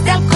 de.